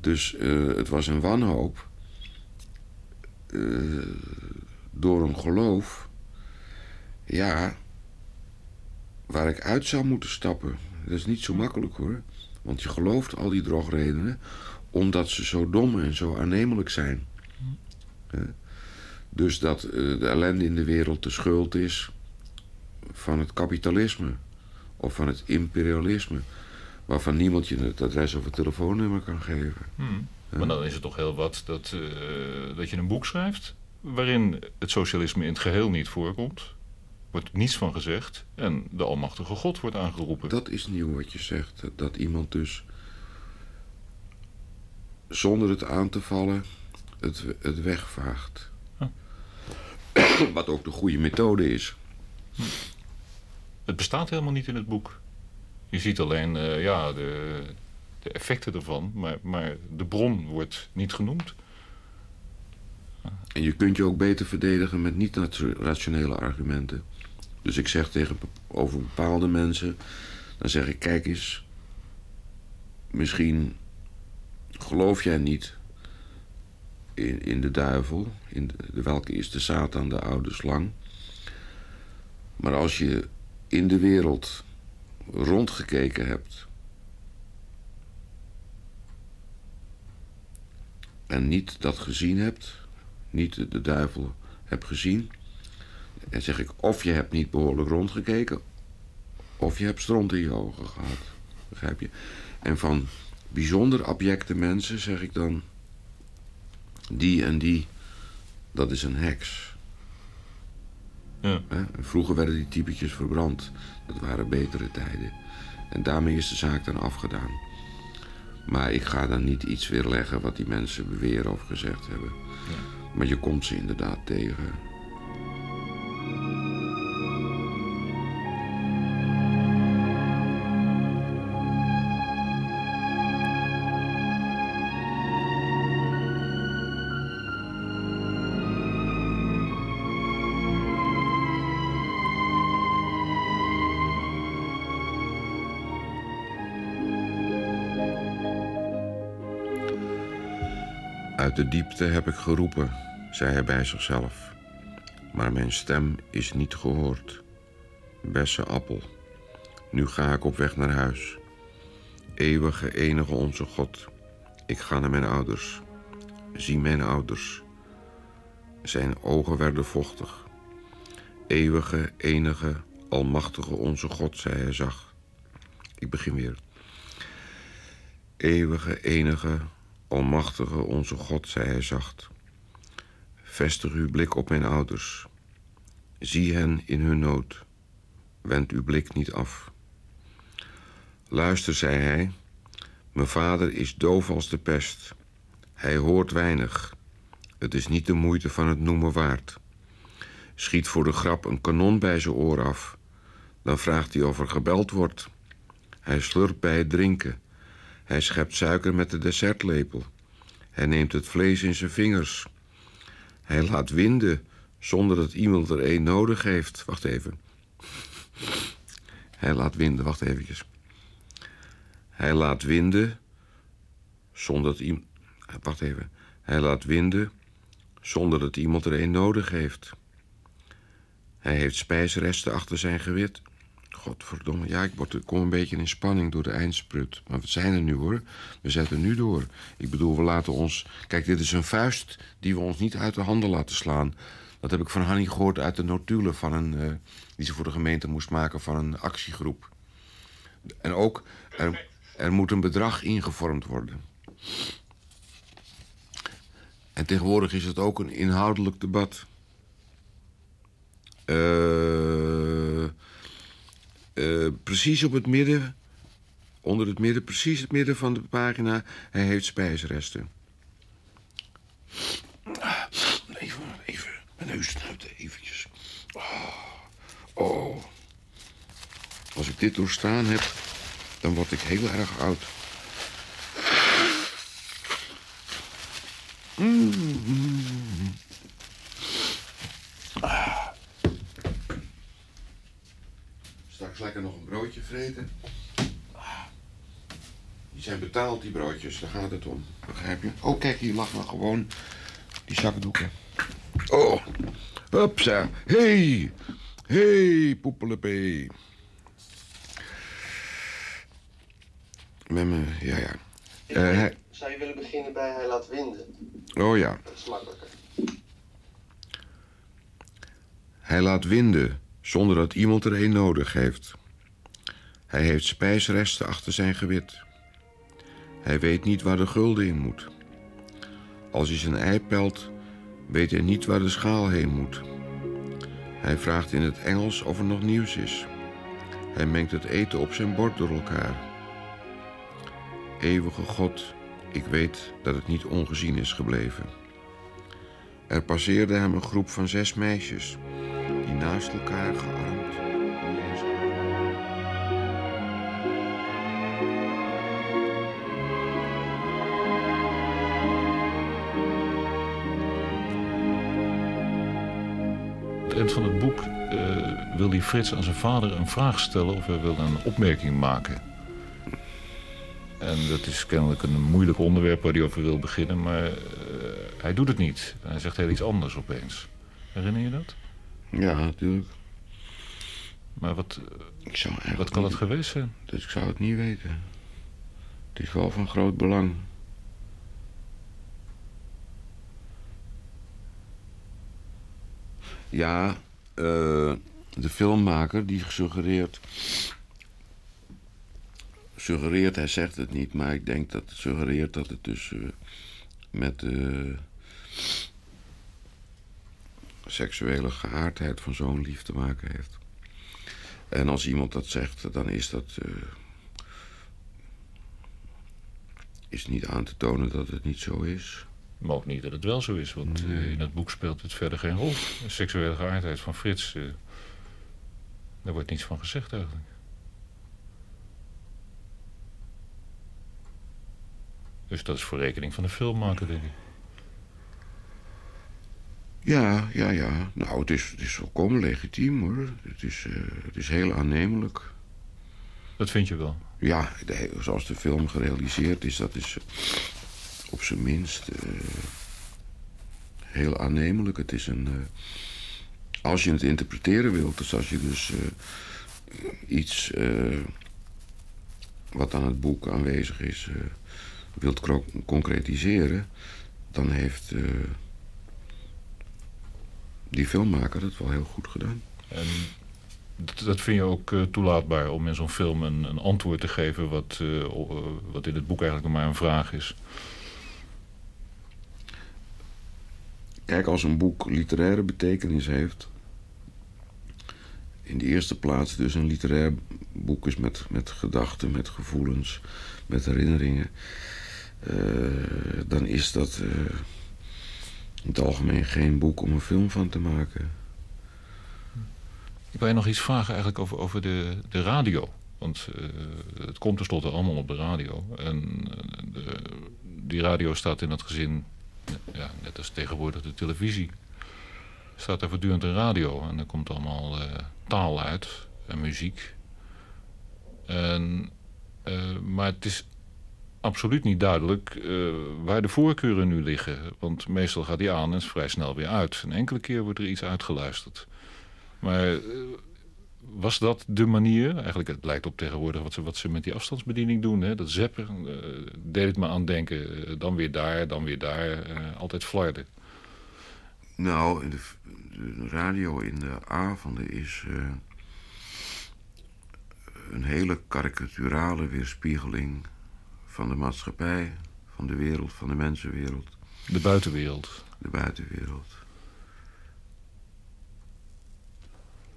S2: Dus het was een wanhoop. Door een geloof... Ja... Waar ik uit zou moeten stappen. Dat is niet zo makkelijk, hoor. Want je gelooft al die drogredenen omdat ze zo dom en zo aannemelijk zijn. dus dat uh, de ellende in de wereld de schuld is van het kapitalisme of van het imperialisme, waarvan niemand je het adres of het telefoonnummer kan geven.
S3: Hmm. Maar dan is het toch heel wat dat, uh, dat je een boek schrijft waarin het socialisme in het geheel niet voorkomt. Wordt niets van gezegd en de Almachtige God wordt aangeroepen.
S2: Dat is nieuw wat je zegt. Dat iemand dus zonder het aan te vallen het, het wegvaagt. Huh. Wat ook de goede methode is.
S3: Het bestaat helemaal niet in het boek. Je ziet alleen uh, ja, de, de, effecten ervan, maar, maar de bron wordt niet genoemd.
S2: En je kunt je ook beter verdedigen met niet-rationele argumenten. Dus ik zeg tegen over bepaalde mensen, dan zeg ik, kijk eens, misschien geloof jij niet in, in de duivel, in de, welke is de Satan, de oude slang. Maar als je in de wereld rondgekeken hebt en niet dat gezien hebt, niet de duivel hebt gezien, en zeg ik of je hebt niet behoorlijk rondgekeken, of je hebt stront in je ogen gehad. Begrijp je? En van bijzonder abjecte mensen, zeg ik dan... die en die, dat is een heks.
S3: Ja.
S2: Vroeger werden die typetjes verbrand. Dat waren betere tijden. En daarmee is de zaak dan afgedaan. Maar ik ga dan niet iets weerleggen wat die mensen beweren of gezegd hebben.
S3: Ja.
S2: Maar je komt ze inderdaad tegen. De diepte heb ik geroepen, zei hij bij zichzelf. Maar mijn stem is niet gehoord. Besse appel, nu ga ik op weg naar huis. Eeuwige, enige onze God, ik ga naar mijn ouders. Zie mijn ouders. Zijn ogen werden vochtig. Eeuwige, enige, almachtige onze God, zei hij zacht. Ik begin weer. Eeuwige, enige, Almachtige onze God, zei hij zacht, vestig uw blik op mijn ouders. Zie hen in hun nood. Wend uw blik niet af. Luister, zei hij, mijn vader is doof als de pest. Hij hoort weinig. Het is niet de moeite van het noemen waard. Schiet voor de grap een kanon bij zijn oor af. Dan vraagt hij of er gebeld wordt. Hij slurpt bij het drinken. Hij schept suiker met de dessertlepel. Hij neemt het vlees in zijn vingers. Hij laat winden zonder dat iemand er een nodig heeft. Wacht even. Hij laat winden, wacht eventjes. Hij laat winden zonder dat iemand... Wacht even. Hij laat winden zonder dat iemand er een nodig heeft. Hij heeft spijsresten achter zijn gewit. Godverdomme, ja, ik, word, ik kom een beetje in spanning door de eindsprut. Maar we zijn er nu hoor. We zetten nu door. Ik bedoel, we laten ons... Kijk, dit is een vuist die we ons niet uit de handen laten slaan. Dat heb ik van Hanny gehoord uit de notulen van een... Uh, die ze voor de gemeente moest maken van een actiegroep. En ook... Er moet een bedrag ingevormd worden. En tegenwoordig is het ook een inhoudelijk debat. Uh, uh, precies op het midden, onder het midden, precies het midden van de pagina, hij heeft spijsresten. Even, even, mijn neus snuiten, eventjes. Oh, oh. Als ik dit doorstaan heb, dan word ik heel erg oud. Mm. Straks lekker Die zijn betaald, die broodjes. Daar gaat het om. Begrijp je? Oh, kijk, hier lag nog gewoon die zakdoeken. Oh, hupsa. Hey, hey, poepelepee. Met me, ja, ja.
S4: Uh, zou je willen beginnen bij hij laat winden?
S2: Oh ja.
S4: Dat is makkelijker.
S2: Hij laat winden zonder dat iemand er een nodig heeft. Hij heeft spijsresten achter zijn gewit. Hij weet niet waar de gulden in moet. Als hij zijn ei pelt, weet hij niet waar de schaal heen moet. Hij vraagt in het Engels of er nog nieuws is. Hij mengt het eten op zijn bord door elkaar. Eeuwige God, ik weet dat het niet ongezien is gebleven. Er passeerde hem een groep van zes meisjes, die naast elkaar gearmd.
S3: Eind van het boek uh, wil die Frits aan zijn vader een vraag stellen of hij wil een opmerking maken. En dat is kennelijk een moeilijk onderwerp waar hij over wil beginnen, maar uh, hij doet het niet. Hij zegt heel iets anders opeens. Herinner je dat?
S2: Ja, natuurlijk.
S3: Maar wat,
S2: ik zou
S3: wat kan
S2: niet,
S3: het geweest zijn?
S2: Dus ik zou het niet weten. Het is wel van groot belang. Ja, uh, de filmmaker die suggereert suggereert, hij zegt het niet, maar ik denk dat het suggereert dat het dus uh, met de seksuele geaardheid van zo'n lief te maken heeft. En als iemand dat zegt, dan is dat. Is niet aan te tonen dat het niet zo is.
S3: Ook niet dat het wel zo is, want uh, in het boek speelt het verder geen rol. De seksuele geaardheid van Frits, uh, daar wordt niets van gezegd eigenlijk. Dus dat is voor rekening van de filmmaker, denk ik.
S2: Ja, ja, ja. Nou, het is, het is volkomen legitiem, hoor. Het is, uh, het is heel aannemelijk.
S3: Dat vind je wel?
S2: Ja, de, zoals de film gerealiseerd is, dat is op zijn minst uh, heel aannemelijk. Het is een... als je het interpreteren wilt, dus als je dus iets wat aan het boek aanwezig is wilt concretiseren, dan heeft die filmmaker het wel heel goed gedaan.
S3: En dat, dat vind je ook toelaatbaar om in zo'n film een, een, antwoord te geven wat, wat in het boek eigenlijk maar een vraag is?
S2: Kijk, als een boek literaire betekenis heeft, in de eerste plaats dus een literair boek is met, met gedachten, met gevoelens, met herinneringen. Uh, dan is dat uh, in het algemeen geen boek om een film van te maken.
S3: Ik wil je nog iets vragen eigenlijk over, over de, de radio. Want uh, het komt tenslotte allemaal op de radio. En de, die radio staat in het gezin, ja, net als tegenwoordig de televisie, staat er voortdurend een radio. En er komt allemaal taal uit en muziek. En, maar het is absoluut niet duidelijk uh, waar de voorkeuren nu liggen. Want meestal gaat die aan en is vrij snel weer uit. Een enkele keer wordt er iets uitgeluisterd. Maar was dat de manier? Eigenlijk het lijkt op tegenwoordig wat ze, wat ze met die afstandsbediening doen. Hè? Dat zappen uh, deed het me aan denken. dan weer daar, dan weer daar. altijd flarden.
S2: Nou, in de, de, radio in de avonden is een hele karikaturale weerspiegeling van de maatschappij, van de wereld, van de mensenwereld.
S3: De buitenwereld.
S2: De buitenwereld.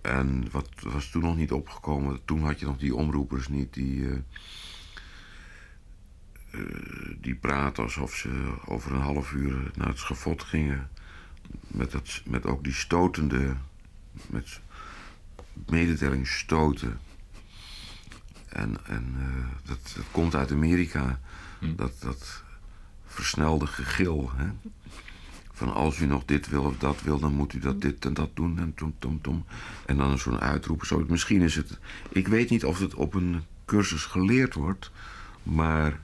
S2: En wat was toen nog niet opgekomen? Toen had je nog die omroepers niet die. Uh, uh, die praten alsof ze over een half uur naar het schafot gingen. Met, dat, met ook die stotende. met mededeling stoten. En, en uh, dat, dat, komt uit Amerika. Hm. Dat, dat versnelde gegil. Hè? Van als u nog dit wil of dat wil, dan moet u dat dit en dat doen. En, tom, tom, tom. en dan zo'n uitroep. Zo. Misschien is het. Ik weet niet of het op een cursus geleerd wordt, maar.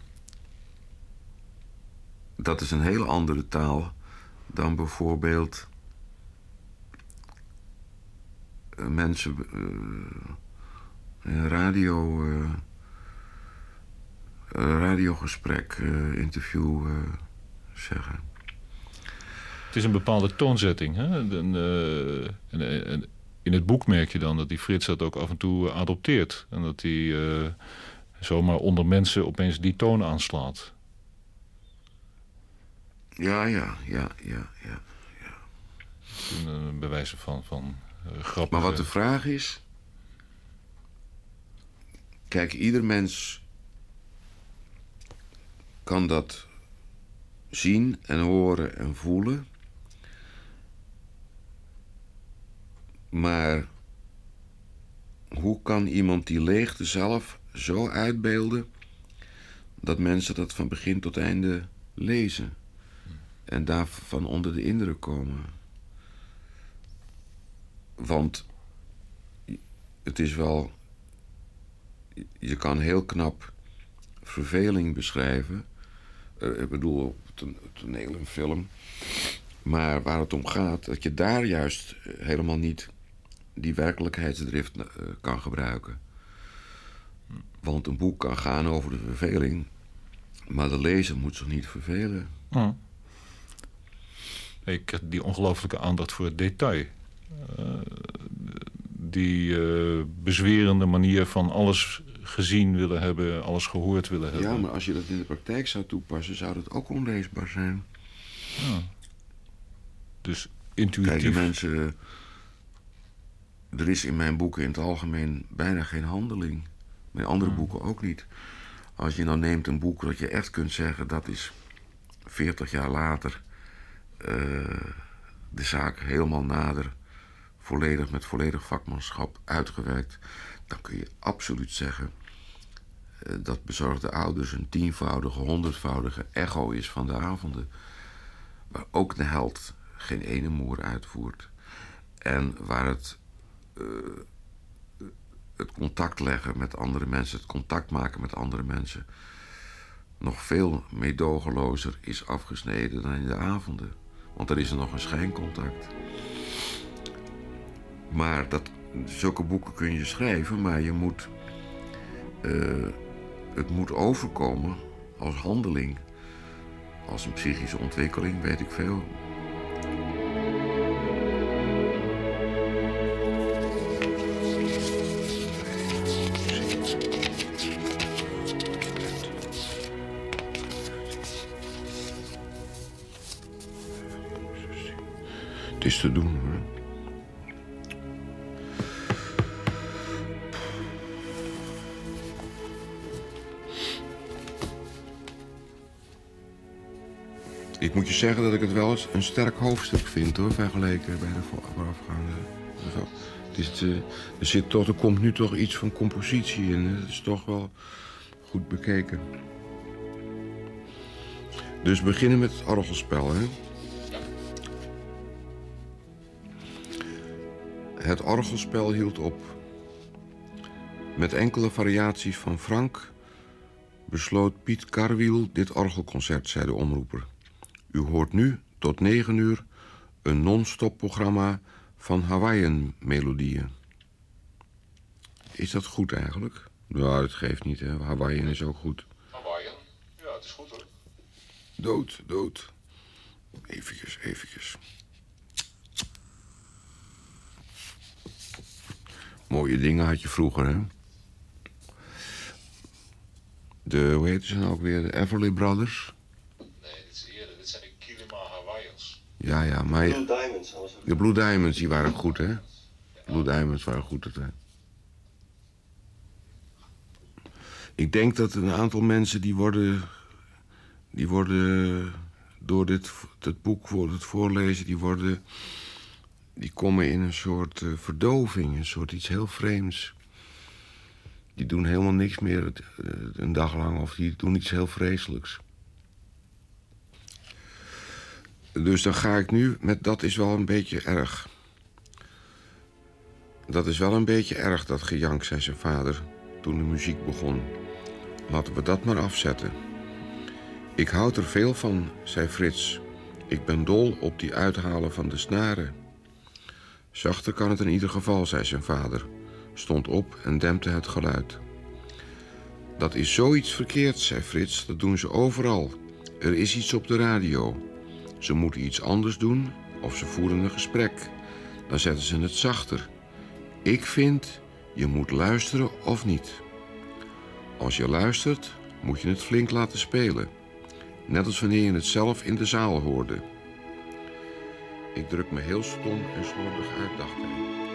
S2: Dat is een hele andere taal dan bijvoorbeeld. Uh, mensen. Uh, radio. Uh, radiogesprek, interview zeggen
S3: is een bepaalde toonzetting. Hè? Eh, en, en, in het boek merk je dan dat die Frits dat ook af en toe adopteert. En dat hij uh, zomaar onder mensen opeens die toon aanslaat.
S2: Ja, ja, ja, ja, ja. ja.
S3: Een bewijzen van, van uh.
S2: Maar wat de vraag is... Kijk, ieder mens kan dat zien en horen en voelen. Maar hoe kan iemand die leegte zelf zo uitbeelden dat mensen dat van begin tot einde lezen en daarvan onder de indruk komen? Want het is wel. Je kan heel knap verveling beschrijven. Uh, ik bedoel, toneel en film. Maar waar het om gaat, dat je daar juist helemaal niet die werkelijkheidsdrift uh, kan gebruiken. Want een boek kan gaan over de verveling, maar de lezer moet zich niet vervelen. Hm.
S3: Ik heb die ongelooflijke aandacht voor het detail. Uh, die uh, bezwerende manier van alles gezien willen hebben, alles gehoord willen hebben.
S2: Ja, maar als je dat in de praktijk zou toepassen, zou dat ook onleesbaar zijn. Ja.
S3: Dus intuïtief.
S2: Kijk, die mensen er is in mijn boeken in het algemeen bijna geen handeling. Mijn andere hmm. boeken ook niet. Als je nou neemt een boek dat je echt kunt zeggen... dat is 40 jaar later uh, de zaak helemaal nader... volledig met volledig vakmanschap uitgewerkt... dan kun je absoluut zeggen... Uh, dat bezorgde ouders een tienvoudige, honderdvoudige echo is van de avonden. Waar ook de held geen ene moer uitvoert. En waar het het contact leggen met andere mensen, het contact maken met andere mensen, nog veel meedogenlozer is afgesneden dan in de avonden. Want er is er nog een schijncontact. Maar dat, zulke boeken kun je schrijven, maar je moet. Uh, het moet overkomen als handeling. Als een psychische ontwikkeling, weet ik veel. Te doen. Ik moet je zeggen dat ik het wel eens een sterk hoofdstuk vind hoor, vergeleken bij de voorafgaande. Het is, er, zit toch, er komt nu toch iets van compositie in. Het is toch wel goed bekeken. Dus beginnen met het orgelspel, hè? Het orgelspel hield op. Met enkele variaties van Frank besloot Piet Karwiel dit orgelconcert, zei de omroeper. U hoort nu tot negen uur een non-stop programma van Hawaiian-melodieën. Is dat goed eigenlijk? Nou, dat geeft niet, hè. Hawaiian is ook goed.
S3: Hawaiian? Ja, het is goed hoor.
S2: Dood, dood. Eventjes, eventjes. Mooie dingen had je vroeger, hè? De, hoe heet ze nou ook weer? De Everly Brothers?
S3: Nee, dit is eerder. Dit zijn de Kilima Hawaiians.
S2: Ja, ja, maar...
S4: Blue Diamonds.
S2: De Blue Diamonds, die waren goed, hè? Blue Diamonds waren goed. Dat, hè? Ik denk dat een aantal mensen die worden... die worden door dit, dit boek, voor het voorlezen... die worden... die komen in een soort eh, verdoving, een soort iets heel vreemds. Die doen helemaal niks meer eh, een dag lang... of die doen iets heel vreselijks. Dus dan ga ik nu met dat is wel een beetje erg. Dat is wel een beetje erg, dat gejank, zei zijn vader toen de muziek begon. Laten we dat maar afzetten. Ik houd er veel van, zei Frits. Ik ben dol op die uithalen van de snaren. Zachter kan het in ieder geval, zei zijn vader, stond op en dempte het geluid. Dat is zoiets verkeerds, zei Frits, dat doen ze overal. Er is iets op de radio. Ze moeten iets anders doen of ze voeren een gesprek. Dan zetten ze het zachter. Ik vind, je moet luisteren of niet. Als je luistert, moet je het flink laten spelen. Net als wanneer je het zelf in de zaal hoorde. Ik druk me heel stom en slordig uit, dacht hij.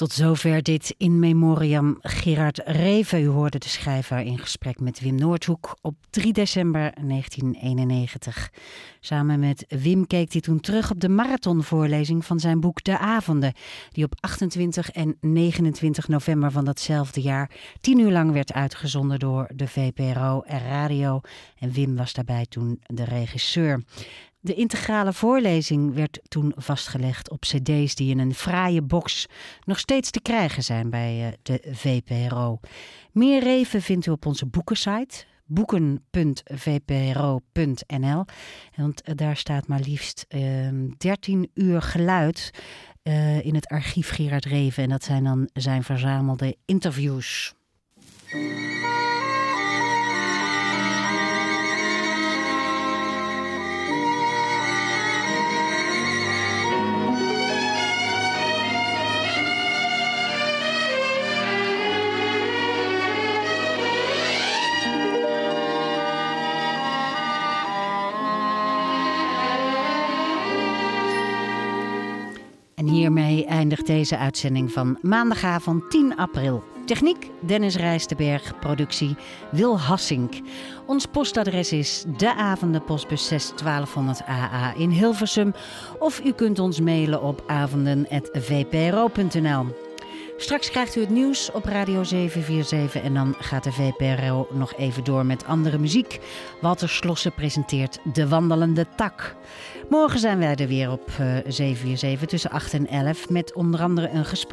S1: Tot zover dit in memoriam Gerard Reven. U hoorde de schrijver in gesprek met Wim Noordhoek op 3 december 1991. Samen met Wim keek hij toen terug op de marathonvoorlezing van zijn boek De Avonden, die op 28 en 29 november van datzelfde jaar tien uur lang werd uitgezonden door de VPRO en Radio. En Wim was daarbij toen de regisseur. De integrale voorlezing werd toen vastgelegd op cd's die in een fraaie box nog steeds te krijgen zijn bij eh, de VPRO. Meer reven vindt u op onze boekensite boeken.vpro.nl. Want eh, daar staat maar liefst uh, ehm, 13 uur geluid uh, in het archief Gerard Reven. En dat zijn dan zijn verzamelde interviews. Hiermee eindigt deze uitzending van maandagavond 10 april. Techniek Dennis Rijstenberg, productie Wil Hassink. Ons postadres is De Avondenpostbus 6 1200 AA in Hilversum. Of u kunt ons mailen op avonden.vpro.nl. Straks krijgt u het nieuws op Radio 747 en dan gaat de VPRO nog even door met andere muziek. Walter Slossen presenteert De Wandelende Tak. Morgen zijn wij er weer op 747 eh, tussen 8 en 11 met onder andere een gesprek.